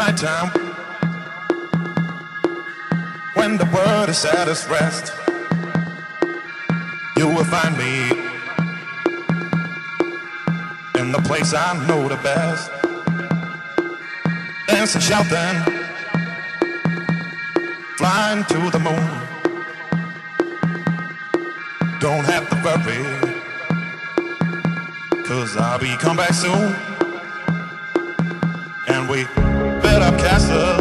nighttime, when the world is at its rest, you will find me in the place I know the best. Dancing, shouting, flying to the moon. Don't have to worry, cause I'll be come back soon. And we built up castles